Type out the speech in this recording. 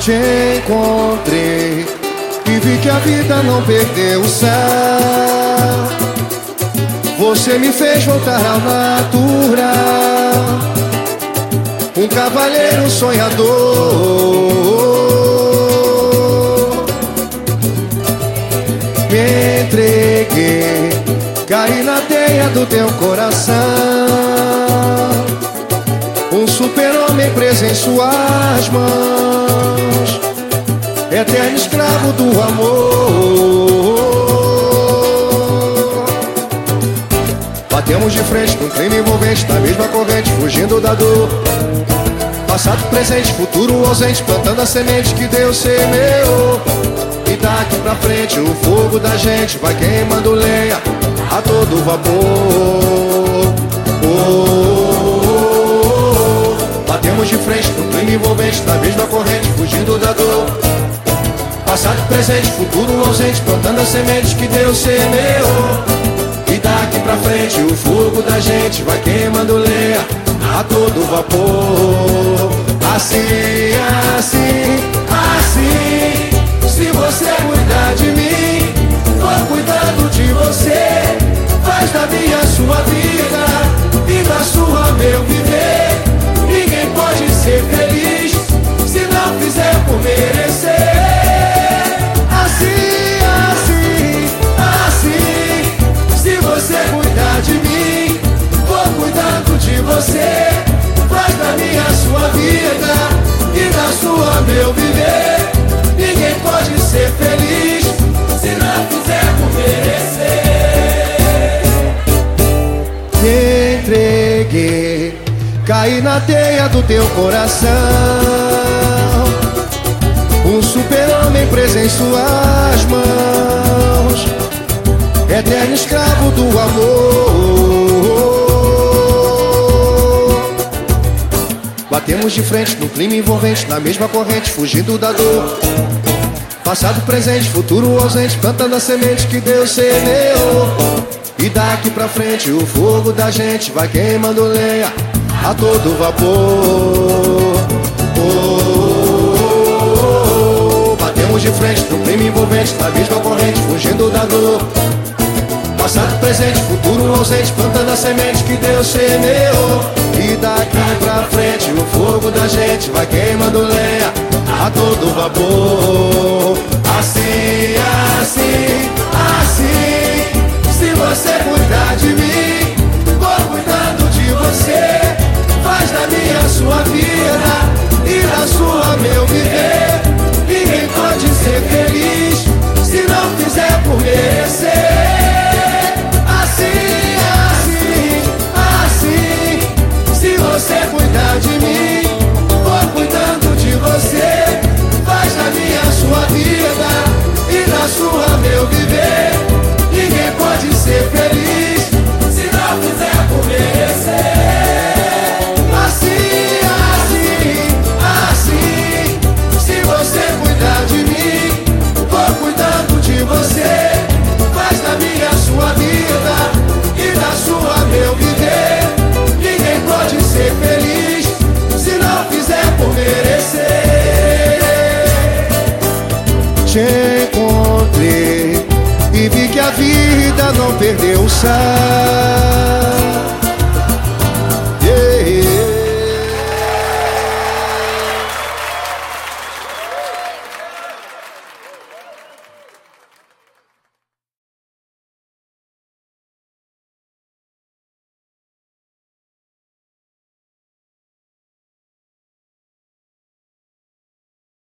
Te encontrei e vi que a vida não perdeu o céu. Você me fez voltar ao natural, um cavalheiro sonhador. Do teu coração. Um super-homem preso em suas mãos, eterno escravo do amor. Batemos de frente com crime envolvente, na mesma corrente, fugindo da dor. Passado, presente, futuro ausente, plantando a semente que Deus semeou. Daqui pra frente o fogo da gente vai queimando lenha a todo vapor. Oh, oh, oh, Batemos de frente no crime envolvente, na mesma corrente, fugindo da dor. Passado, presente, futuro ausente, plantando as sementes que Deus semeou. E daqui pra frente o fogo da gente vai queimando lenha a todo vapor. Assim, entreguei, caí na teia do teu coração. Um super-homem preso em suas mãos, eterno escravo do amor. Batemos de frente no clima envolvente, na mesma corrente, fugindo da dor. Passado, presente, futuro ausente, plantando a semente que Deus semeou. E daqui pra frente o fogo da gente vai queimando lenha a todo vapor. Oh, oh, oh, Batemos de frente no clima envolvente, na mesma corrente, fugindo da dor. Passado, presente, futuro ausente, plantando a semente que Deus semeou. E daqui pra frente o fogo da gente vai queimando lenha a todo vapor. Assim, assim. a vida não perdeu o sal.